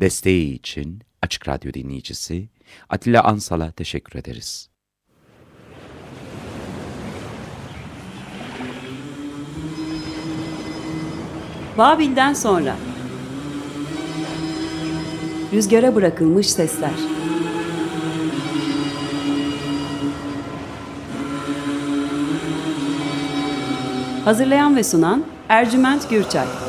Desteği için Açık Radyo dinleyicisi Atilla Ansal'a teşekkür ederiz. Babil'den sonra. Rüzgara bırakılmış sesler. Hazırlayan ve sunan Ercüment Gürçay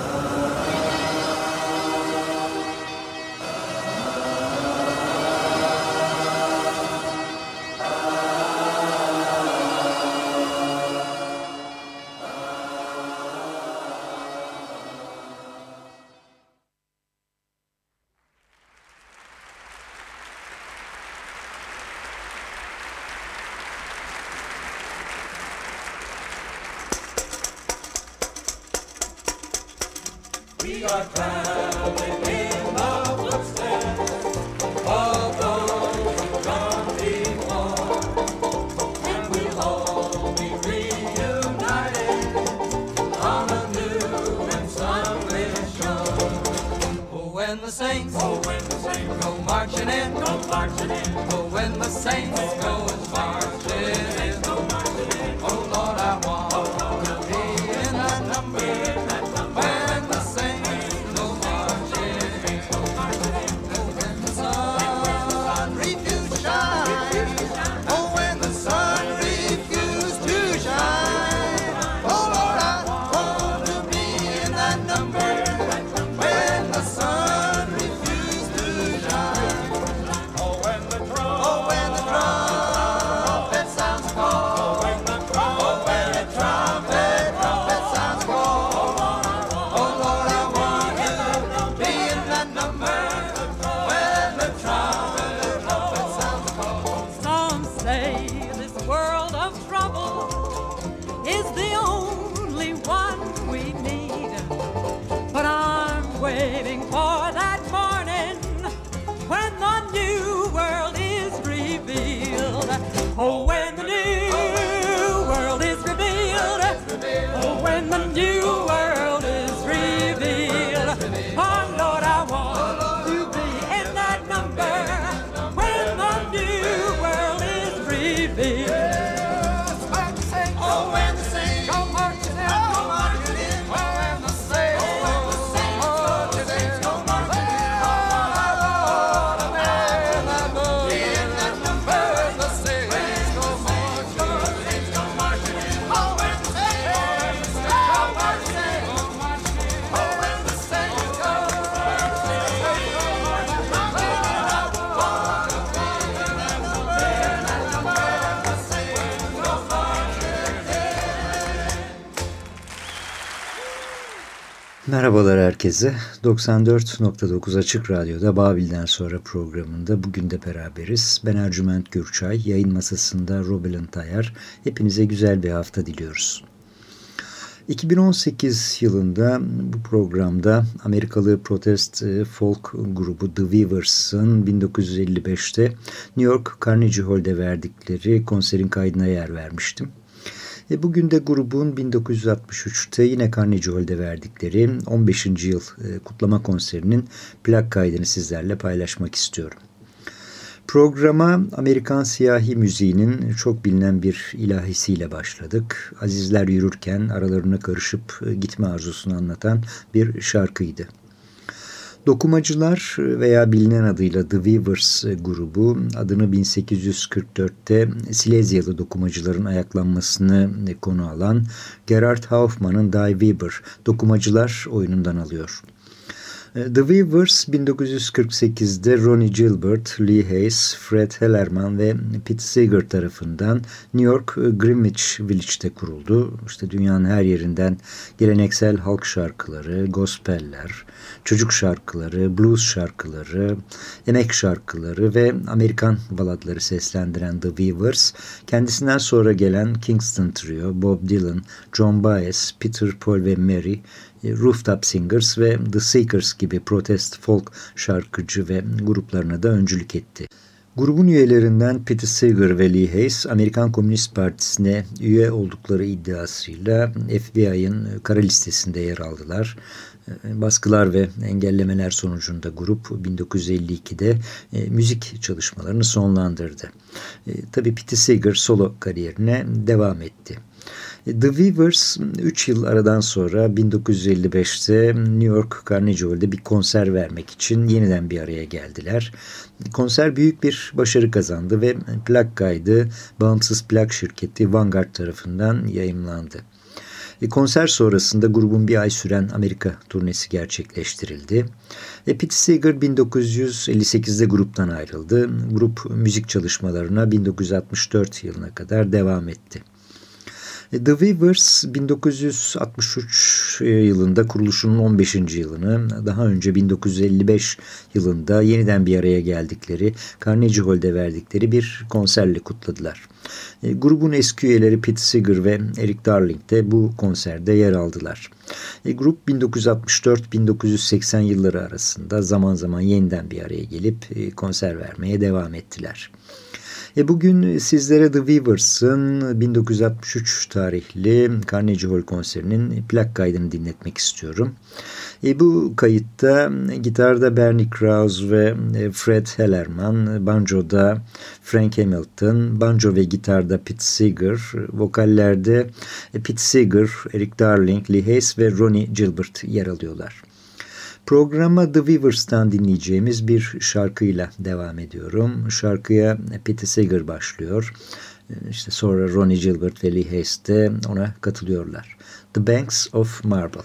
Merhabalar herkese. 94.9 Açık Radyo'da Babil'den sonra programında bugün de beraberiz. Ben Ercüment Gürçay, yayın masasında Robelin Tayar. Hepinize güzel bir hafta diliyoruz. 2018 yılında bu programda Amerikalı protest e, folk grubu The Weavers'ın 1955'te New York Carnegie Hall'de verdikleri konserin kaydına yer vermiştim. E bugün de grubun 1963'te yine Carnegie Hall'de verdikleri 15. yıl e, kutlama konserinin plak kaydını sizlerle paylaşmak istiyorum. Programa Amerikan siyahi müziğinin çok bilinen bir ilahisiyle başladık. Azizler yürürken aralarına karışıp e, gitme arzusunu anlatan bir şarkıydı. Dokumacılar veya bilinen adıyla The Weavers grubu adını 1844'te Silezyalı dokumacıların ayaklanmasını konu alan Gerard Hauptmann'ın Die Weaver dokumacılar oyunundan alıyor. The Weavers 1948'de Ronnie Gilbert, Lee Hayes, Fred Hellerman ve Pete Seeger tarafından New York Greenwich Village'de kuruldu. İşte dünyanın her yerinden geleneksel halk şarkıları, gospeller, çocuk şarkıları, blues şarkıları, emek şarkıları ve Amerikan baladları seslendiren The Weavers, kendisinden sonra gelen Kingston Trio, Bob Dylan, John Baez, Peter, Paul ve Mary, Rooftop Singers ve The Seekers gibi protest folk şarkıcı ve gruplarına da öncülük etti. Grubun üyelerinden Peter Seeger ve Lee Hayes, Amerikan Komünist Partisi'ne üye oldukları iddiasıyla FBI'ın kara listesinde yer aldılar. E, Baskılar ve engellemeler sonucunda grup 1952'de e, müzik çalışmalarını sonlandırdı. E, tabii Pete Seeger solo kariyerine devam etti. The Weavers 3 yıl aradan sonra 1955'te New York Carnegie Hall'de bir konser vermek için yeniden bir araya geldiler. Konser büyük bir başarı kazandı ve plak kaydı bağımsız plak şirketi Vanguard tarafından yayımlandı. E, konser sonrasında grubun bir ay süren Amerika turnesi gerçekleştirildi. E, Pete Seeger 1958'de gruptan ayrıldı. Grup müzik çalışmalarına 1964 yılına kadar devam etti. E, The Weavers 1963 yılında kuruluşunun 15. yılını, daha önce 1955 yılında yeniden bir araya geldikleri Carnegie Hall'de verdikleri bir konserle kutladılar. E, grubun eski üyeleri Pete Seeger ve Eric Darling de bu konserde yer aldılar. E, grup 1964-1980 yılları arasında zaman zaman yeniden bir araya gelip e, konser vermeye devam ettiler. E bugün sizlere The Weavers'ın 1963 tarihli Carnegie Hall konserinin plak kaydını dinletmek istiyorum. E bu kayıtta gitarda Bernie Krause ve e, Fred Hellerman, banjoda Frank Hamilton, banjo ve gitarda Pete Seeger, vokallerde Pete Seeger, Eric Darling, Lee Hayes ve Ronnie Gilbert yer alıyorlar. Programa The Weavers'tan dinleyeceğimiz bir şarkıyla devam ediyorum. Şarkıya Pete Seeger başlıyor. İşte sonra Ronnie Gilbert ve Lee Hayes de ona katılıyorlar. The Banks of Marble.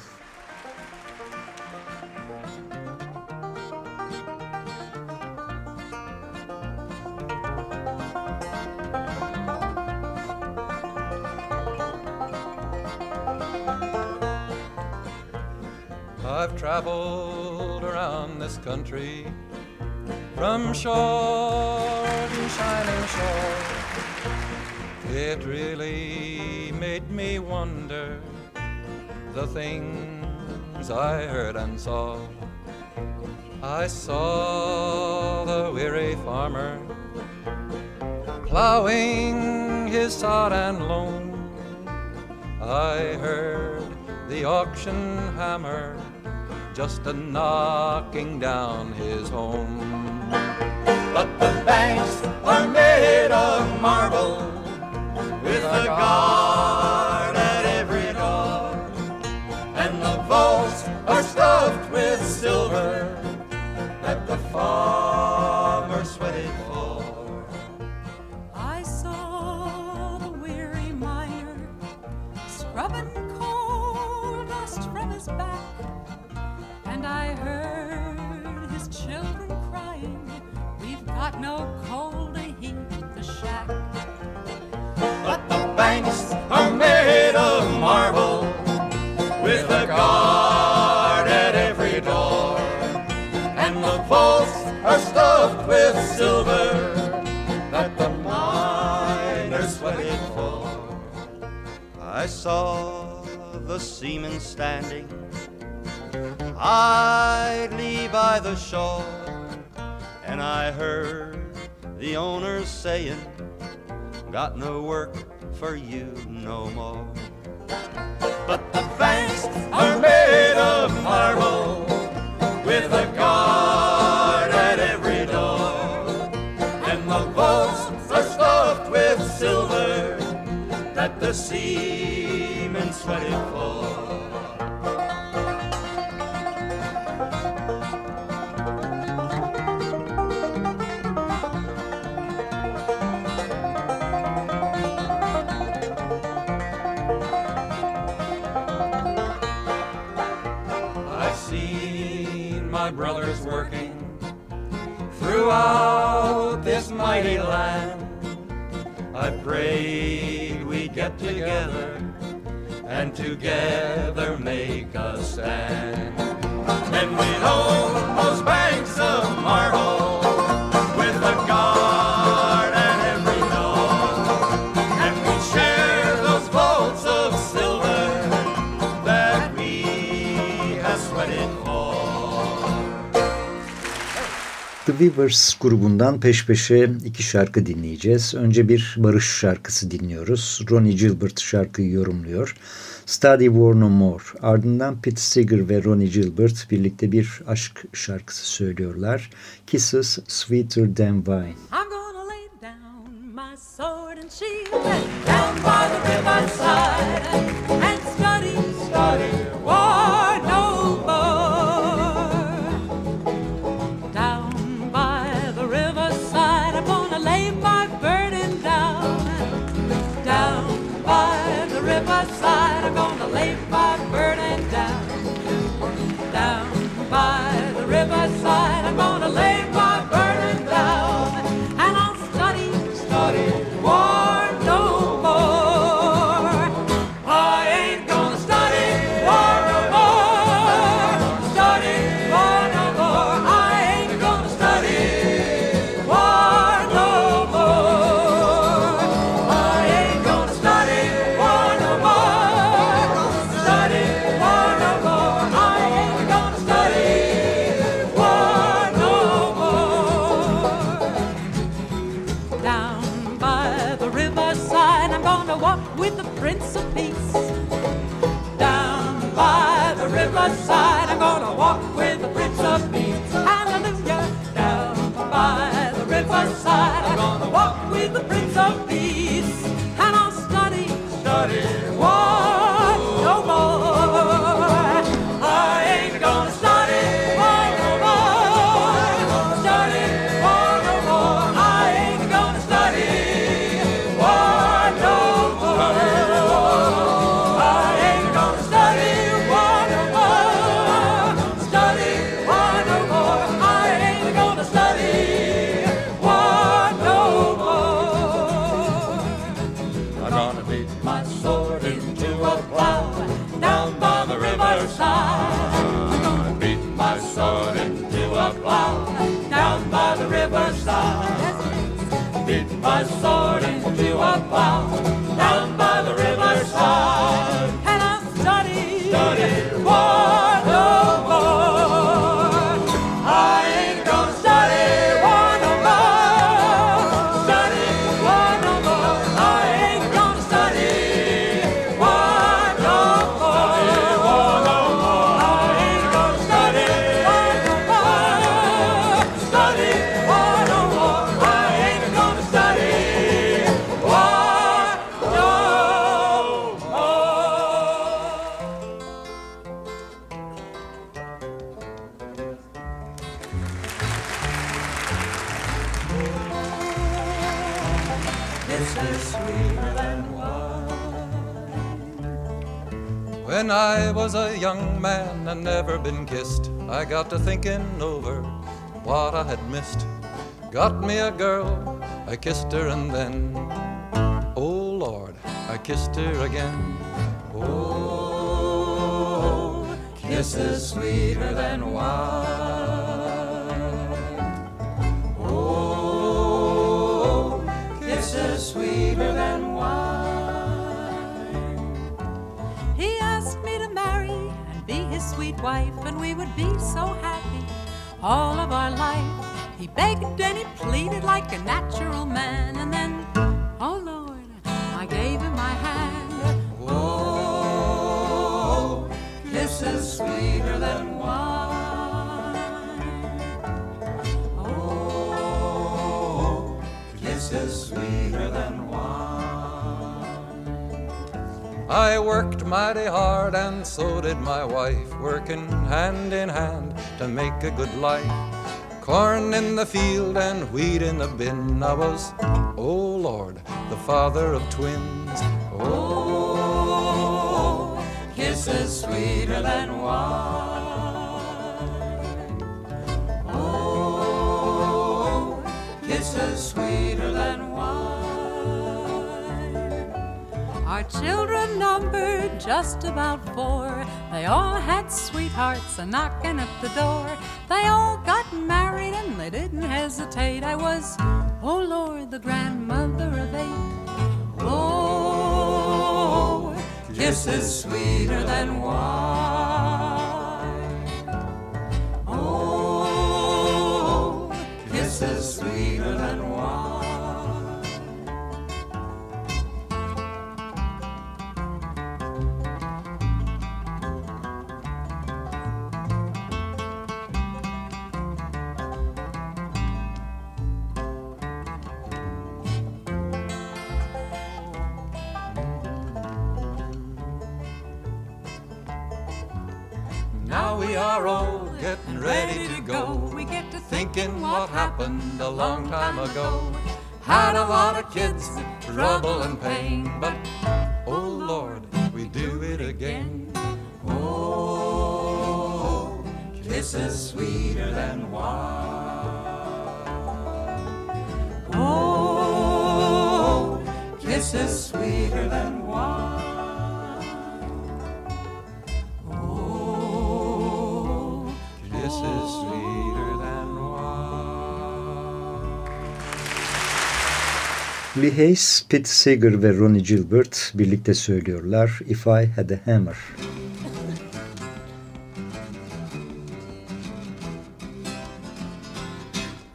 Shore to shining shore. It really made me wonder the things I heard and saw. I saw the weary farmer plowing his sod and loam. I heard the auction hammer just a knocking down his home. But the banks are made of marble. With a no to heat the shack. But the banks are made of marble with a guard at every door, and the vaults are stuffed with silver that the miners sweated for. I saw the seamen standing idly by the shore, and I heard the owners saying, Got no work for you no more. But the banks are made of marble with a guard at every door, and the vaults are stuffed with silver that the seamen sweated for. My brothers working throughout this mighty land. I prayed we'd get together and together make a stand. And we'd own those banks of marble The Weavers grubundan peş peşe iki şarkı dinleyeceğiz. Önce bir barış şarkısı dinliyoruz. Ronnie Gilbert şarkıyı yorumluyor. Study War No More. Ardından Pete Seeger ve Ronnie Gilbert birlikte bir aşk şarkısı söylüyorlar. Kisses Sweeter Than Wine. I'm gonna lay down my sword and shield study been kissed, I got to thinking over what I had missed. Got me a girl, I kissed her and then, oh Lord, I kissed her again. Oh, kisses sweeter than wine. Sweet wife, and we would be so happy all of our life. He begged and he pleaded like a natural man, and then, I worked mighty hard, and so did my wife, working hand in hand to make a good life. Corn in the field and wheat in the bin. I was, oh Lord, the father of twins. Oh, kisses sweeter than wine. Oh, kisses sweeter than wine. Our children numbered just about four. They all had sweethearts a knocking at the door. They all got married and they didn't hesitate. I was, oh Lord, the grandmother of eight. Oh, kisses sweeter than wine. Oh, kisses sweeter than wine. Thinking what happened a long time ago. Had a lot of kids, trouble and pain, but oh Lord, we do it again. Oh, kisses sweeter than wine. Oh, kisses sweeter than wine. Oh, This is sweeter Lee Hayes, Pete Seeger ve Ronnie Gilbert birlikte söylüyorlar If I Had a Hammer.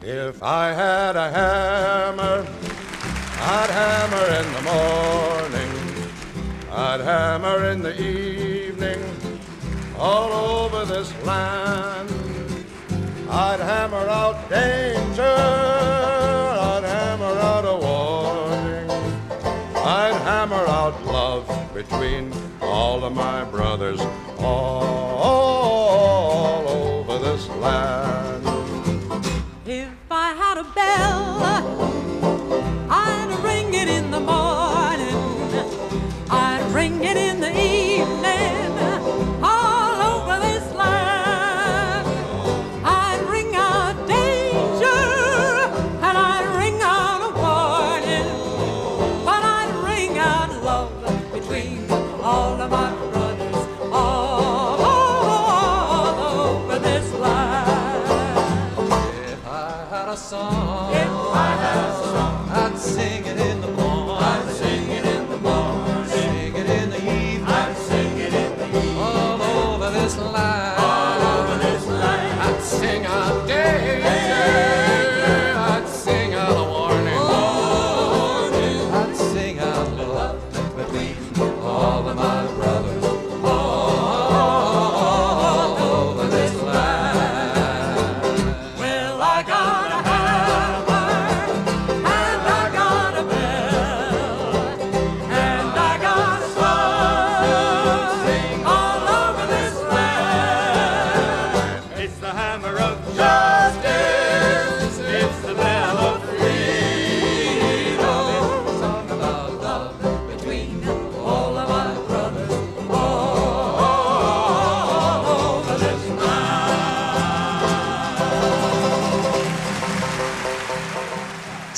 If I had a hammer, I'd hammer in the morning, I'd hammer in the evening, all over this land. I'd hammer out danger, hammer out love between all of my brothers, all over this land. If I had a bell, I'd ring it in the morning, I'd ring it in the evening,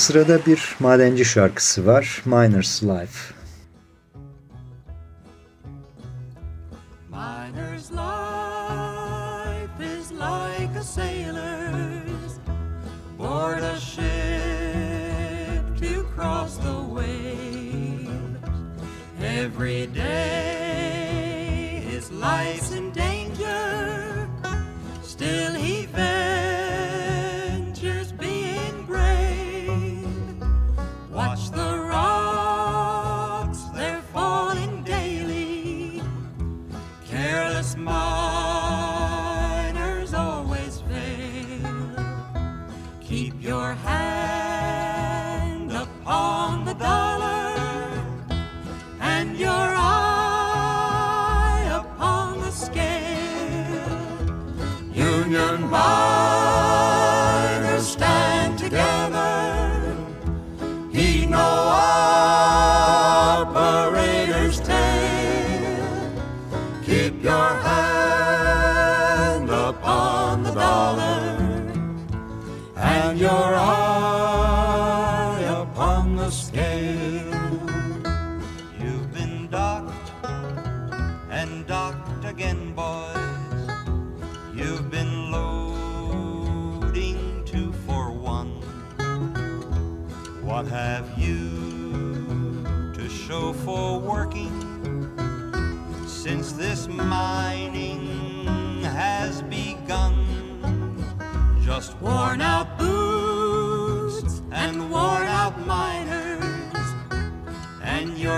Sırada bir madenci şarkısı var. Miner's Life. Miner's life is like a sailor's board a ship to cross the waves. Every day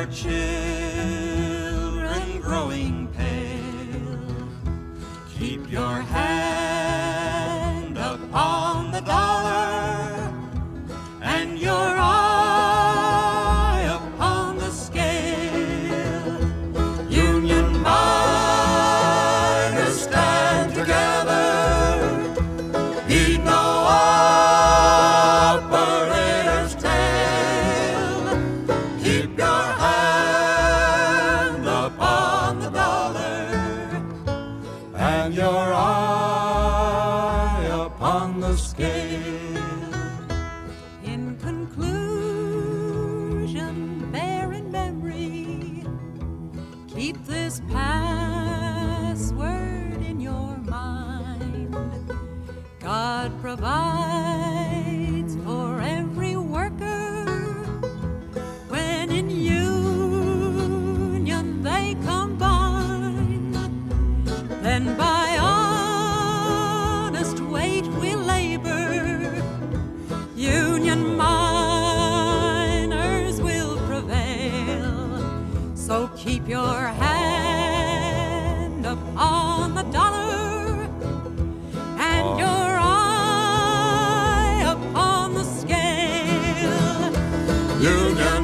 your children growing Union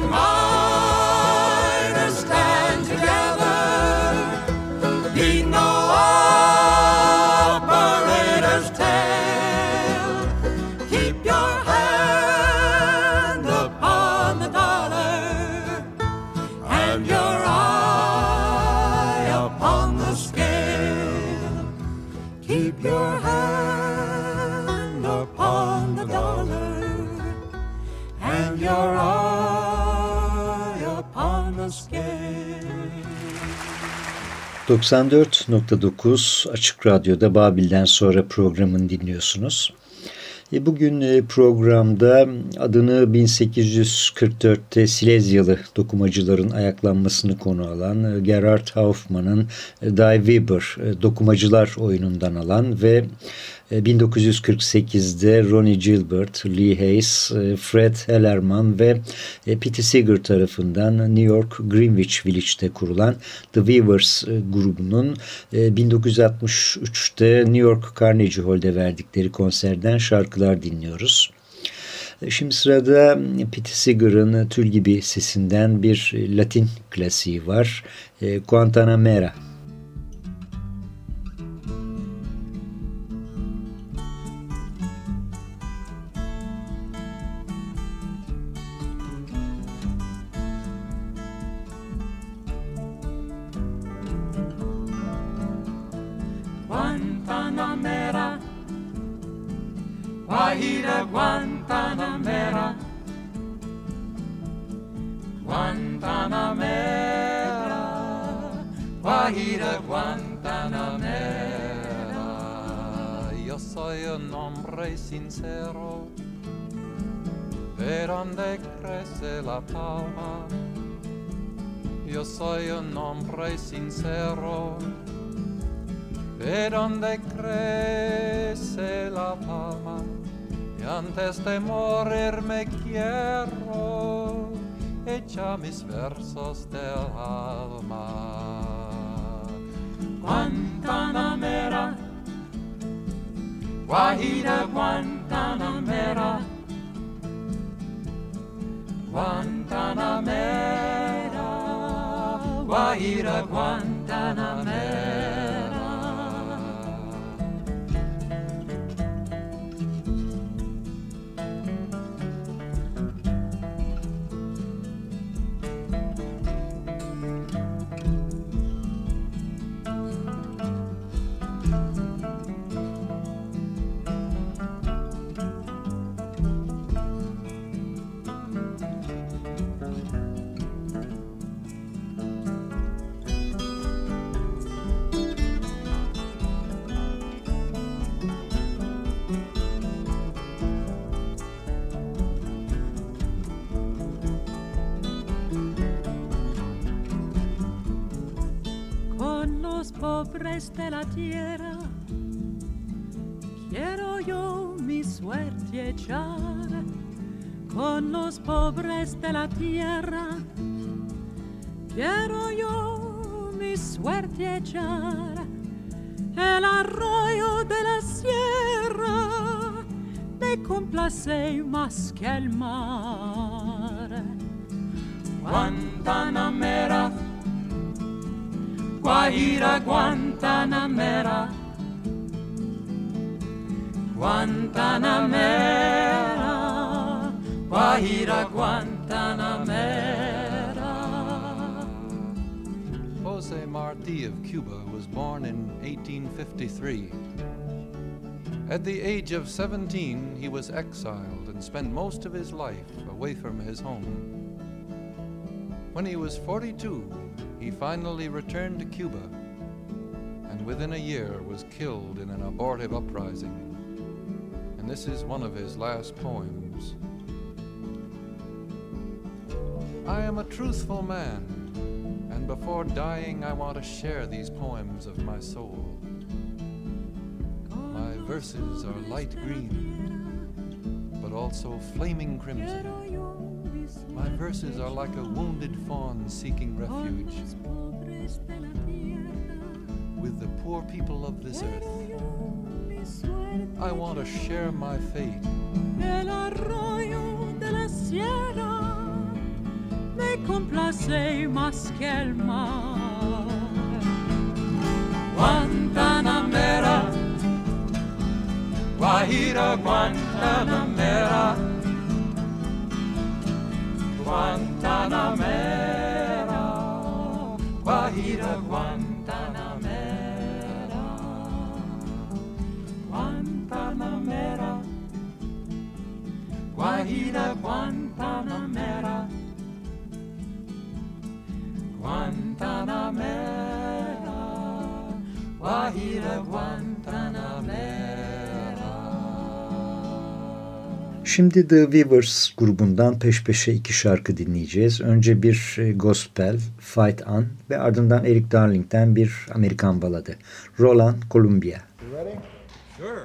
94.9 Açık Radyo'da Babil'den sonra programını dinliyorsunuz. E, Bugün e, programda adını 1844'te Silezyalı dokumacıların ayaklanmasını konu alan e, Gerhard Hauptmann'ın Die Weber dokumacılar oyunundan alan ve 1948'de Ronnie Gilbert, Lee Hayes, e, Fred Hellerman ve e, Pete Seeger tarafından New York Greenwich Village'te kurulan The Weavers e, grubunun e, 1963'te New York Carnegie Hall'de verdikleri konserden şarkılar dinliyoruz. E, Şimdi sırada Pete Seeger'ın tül gibi sesinden bir e, Latin klasiği var. E, Guantanamera. Guantanamera, Guajira Guantanamera, Guantanamera, Guajira Guantanamera. Yo soy un hombre sincero, de donde crece la palma. Yo soy un hombre sincero, de donde crece la palma. Antes de morir me quiero echar mis versos del alma. Guantanamera, Guajira Guantanamera, Guantanamera, Guajira Guantanamera. De la tierra. Quiero yo mi suerte echar con los pobres de la tierra. Quiero yo mi suerte echar el arroyo de la sierra me complace más que el mar. Guantanamera, Guajira Guantanamera, Guantanamera, Guajira Guantanamera. Jose Marti of Cuba was born in 1853. At the age of 17, he was exiled and spent most of his life away from his home. When he was 42, he finally returned to Cuba and within a year was killed in an abortive uprising. And this is one of his last poems. I am a truthful man, and before dying, I want to share these poems of my soul. My verses are light green, but also flaming crimson. My verses are like a wounded fawn seeking refuge with the poor people of this earth. I want to share my fate. Me complace más que el mar. Guantanamera, Guajira Guantanamera, Guantanamera, Guajira Guantanamera, Guantanamera, Guajira Guantanamera, Guantanamera, Guajira Guantanamera. Şimdi The Weavers grubundan peş peşe iki şarkı dinleyeceğiz. Önce bir e, gospel, Fight On ve ardından Eric Darling'den bir Amerikan baladı. Roland Columbia. Sure.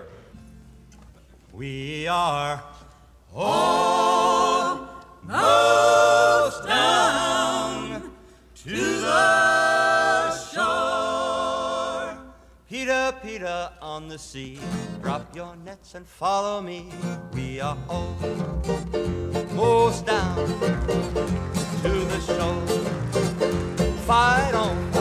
We are almost down Peter, on the sea. Drop your nets and follow me. We are almost down to the shore. Fight on,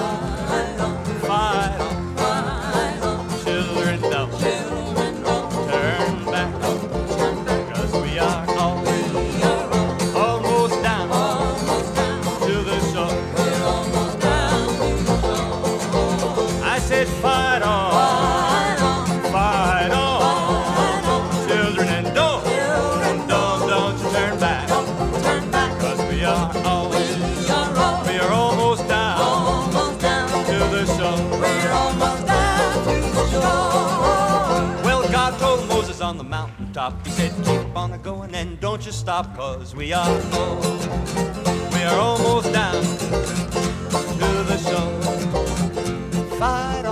mountaintop, He said, Keep on going and don't you stop, cause we are we are almost down to the shore. Fight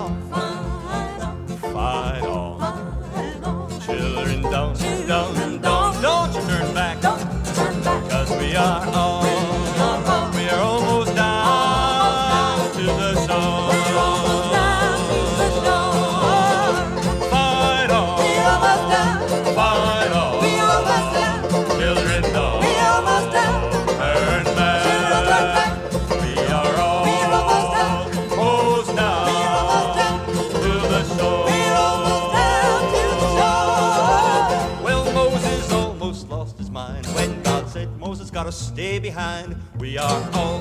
Gotta stay behind. We are all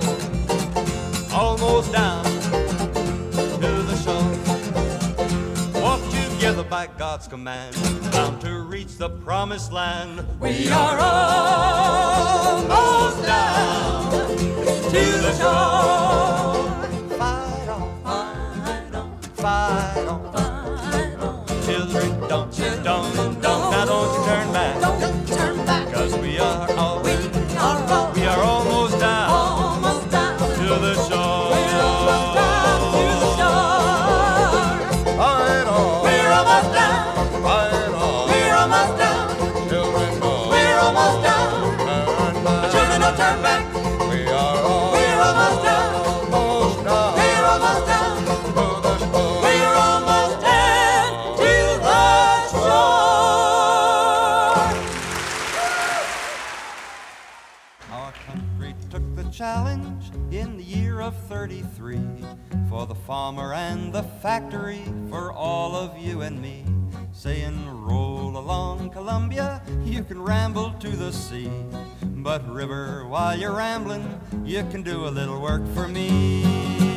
almost down to the shore. Walk together by God's command, bound to reach the promised land. We are almost down to the shore. farmer and the factory for all of you and me. Saying, roll along, Columbia, you can ramble to the sea. But, River, while you're rambling, you can do a little work for me.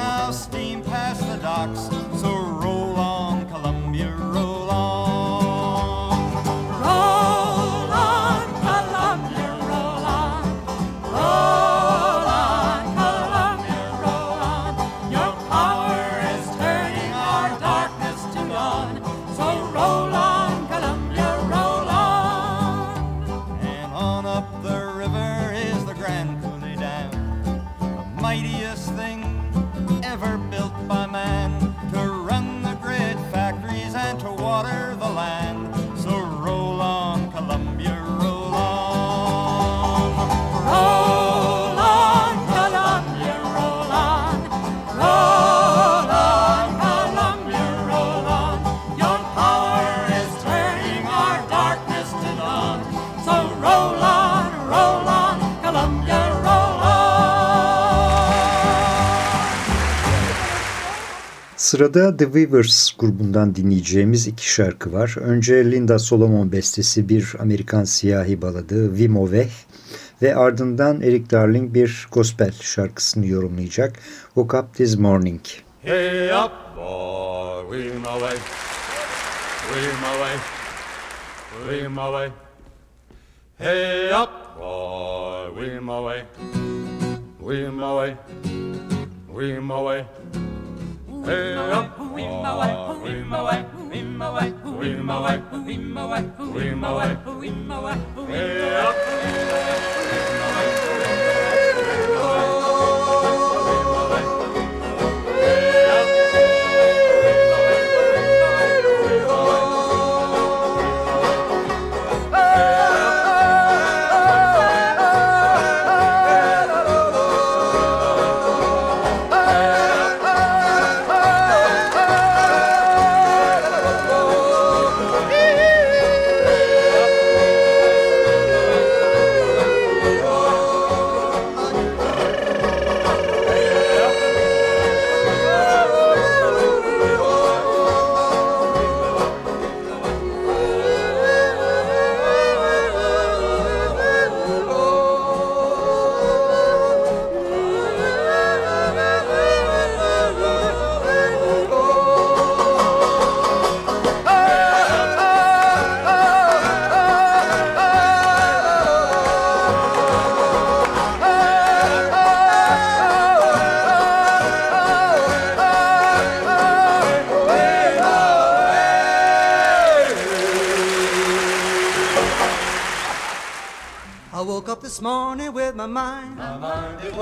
of steam past the docks. Sırada The Weavers grubundan dinleyeceğimiz iki şarkı var. Önce Linda Solomon bestesi bir Amerikan siyahi baladı Vimo Veh ve ardından Eric Darling bir gospel şarkısını yorumlayacak Woke Up This Morning. Hey up boy, Vimo Veh, Vimo Veh, Vimo Veh. Hey up boy, Vimo Veh, Vimo Veh, Vimo Veh. Hey up.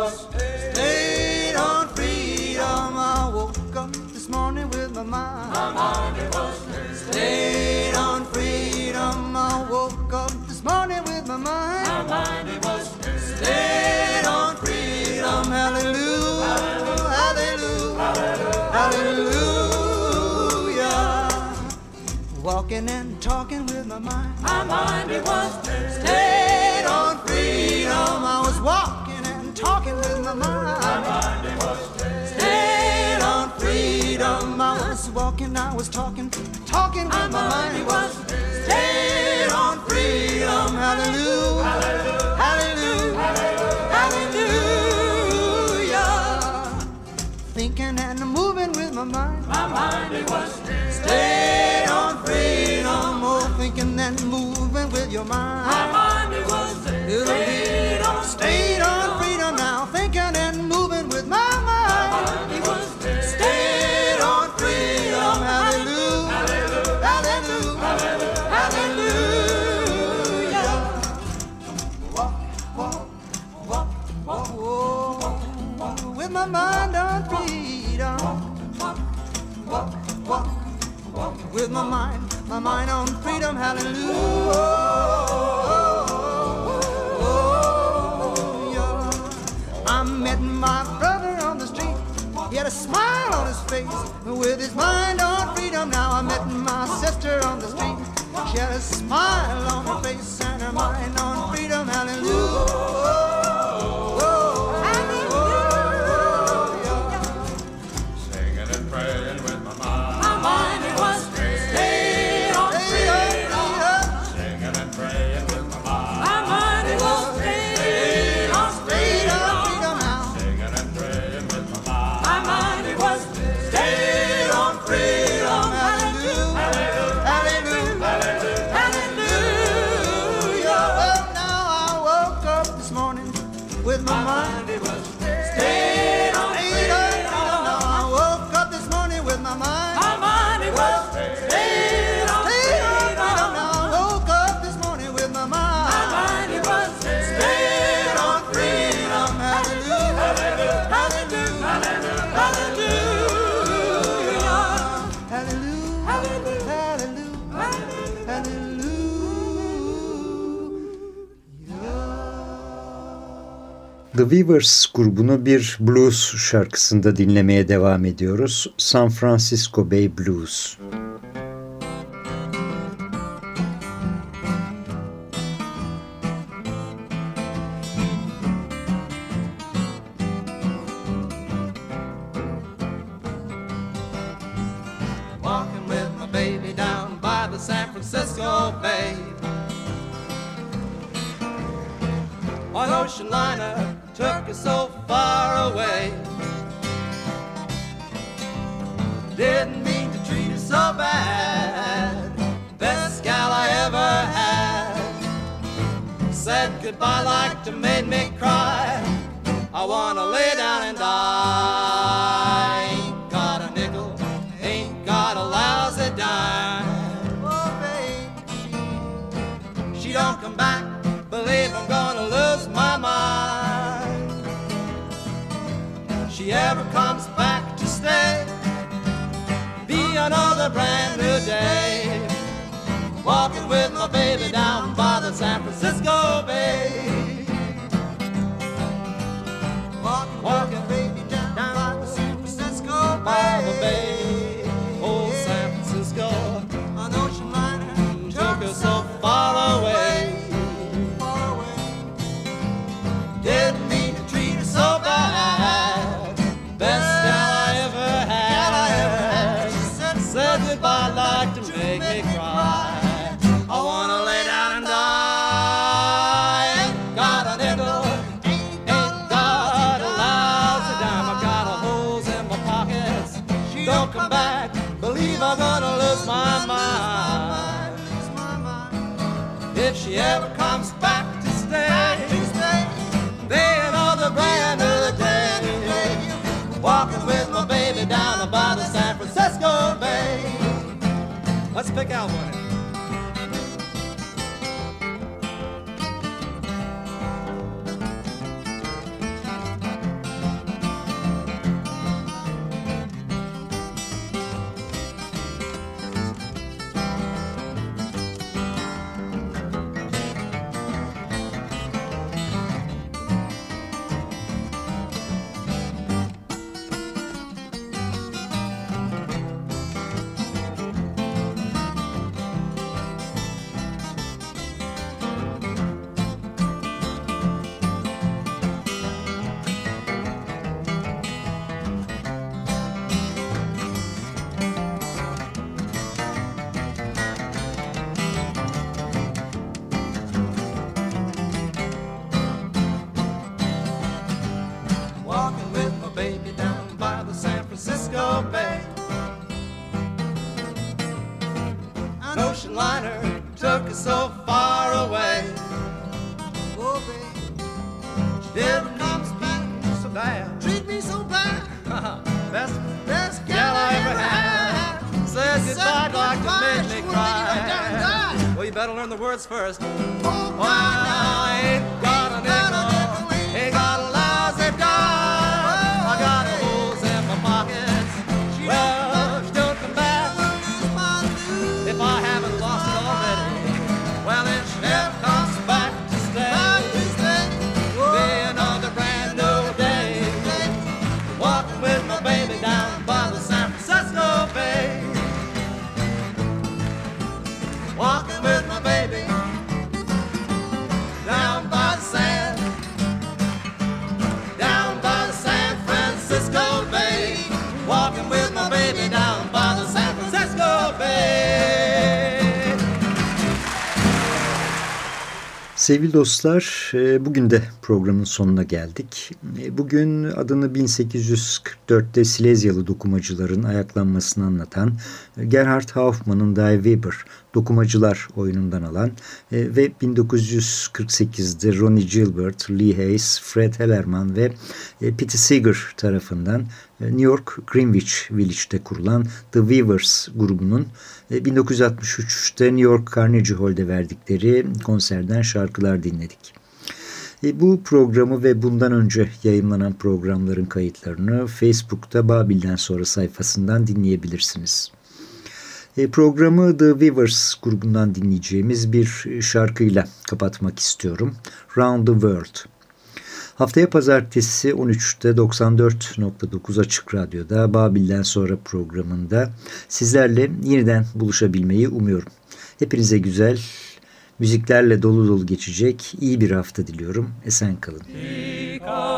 Stayed on freedom. I woke up this morning with my mind. My mind it was stayed on freedom. I woke up this morning with my mind. My mind it was stayed on freedom. Hallelujah. Hallelujah. Hallelujah. Walking and talking with my mind. My mind it was stayed on freedom. I was walking. Freedom. I was walking, I was talking, talking with my mind. It was stayed on freedom. Hallelujah. Hallelujah. Hallelujah. Thinking and moving with my mind. my mind it was Stay on freedom. Oh, thinking and moving with your mind. my mind it was Stayed on, stayed on freedom now, thinking and my mind on with my mind, my mind on freedom, hallelujah. I met my brother on the street. He had a smile on his face with his mind on freedom. Now I met my sister on the street. She had a smile on Weavers grubunu bir blues şarkısında dinlemeye devam ediyoruz. San Francisco Bay Blues. Bay. One ocean liner took us so far away. Didn't mean to treat her so bad. Best gal I ever had. Said goodbye like to made me cry. I wanna lay down and die. She ever comes back to stay, be another brand new day. Walking with my baby down by the San Francisco Bay. Walking, walking, baby, down, by the San Francisco Bay. If she ever comes back to stay, they another brand new day. Walking with my baby down by the San Francisco Bay. Let's pick out one. First. Oh, well, I ain't got a Sevgili dostlar, e, bugün de programın sonuna geldik. E, Bugün adını 1844'te Silezyalı dokumacıların ayaklanmasını anlatan e, Gerhard Hauptmann'ın Die Weber Dokumacılar oyunundan alan ve 1948'de Ronnie Gilbert, Lee Hayes, Fred Hellerman ve Pete Seeger tarafından New York Greenwich Village'de kurulan The Weavers grubunun 1963'te New York Carnegie Hall'de verdikleri konserden şarkılar dinledik. E, Bu programı ve bundan önce yayınlanan programların kayıtlarını Facebook'ta Babil'den sonra sayfasından dinleyebilirsiniz. E, Programı The Weavers grubundan dinleyeceğimiz bir şarkıyla kapatmak istiyorum. Round the World. Haftaya pazartesi 13'te 94.9 Açık Radyo'da Babil'den sonra programında sizlerle yeniden buluşabilmeyi umuyorum. Hepinize güzel, müziklerle dolu dolu geçecek iyi bir hafta diliyorum. Esen kalın. Because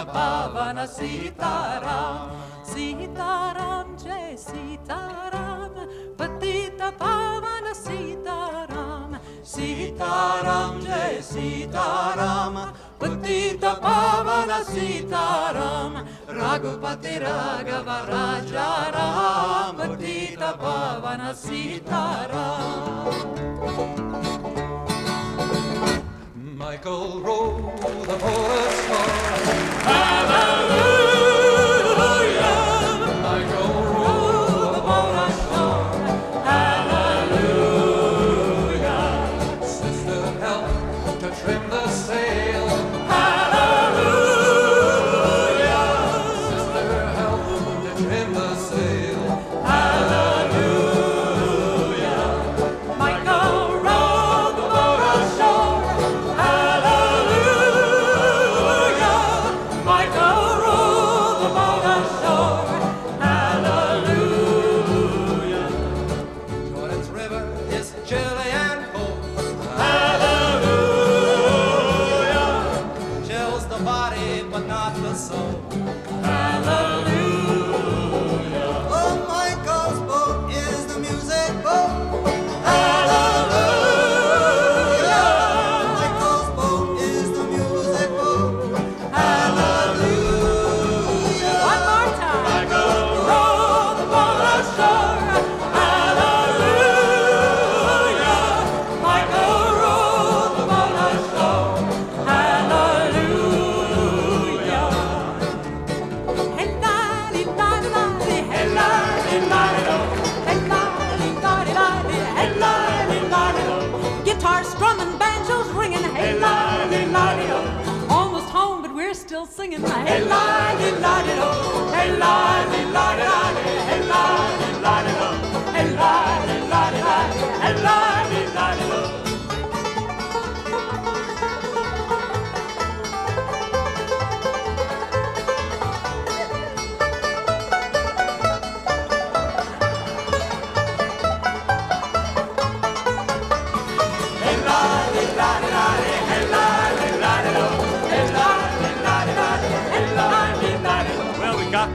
Patita Pavana Sita Ram Sita Ram Jai Sita Ram Patita Pavana Sita Ram Sita Ram Jai Sita Ram Patita Pavana Sita Ram Raghupati Raghava Raja Ram Patita Pavana Sita Ram Michael row the boat ashore. Hallelujah hey la la la di la di la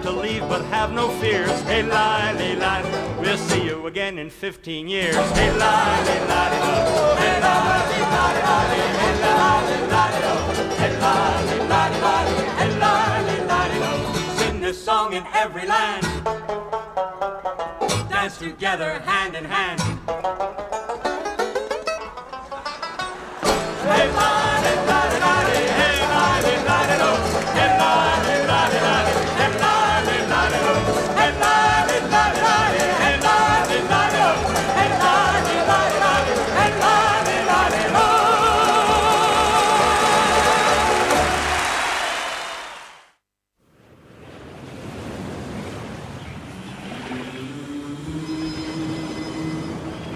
to leave, but have no fears. Hey, lily, lily, we'll see you again in 15 years. Hey, lily, lily, hey, lily, lily, hey, lily, lily, hey, lily, lily, hey, lily, lily, Sing this song in every land. Dance together, hand in hand.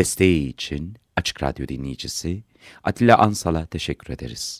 Desteği için Açık Radyo dinleyicisi Atilla Ansal'a teşekkür ederiz.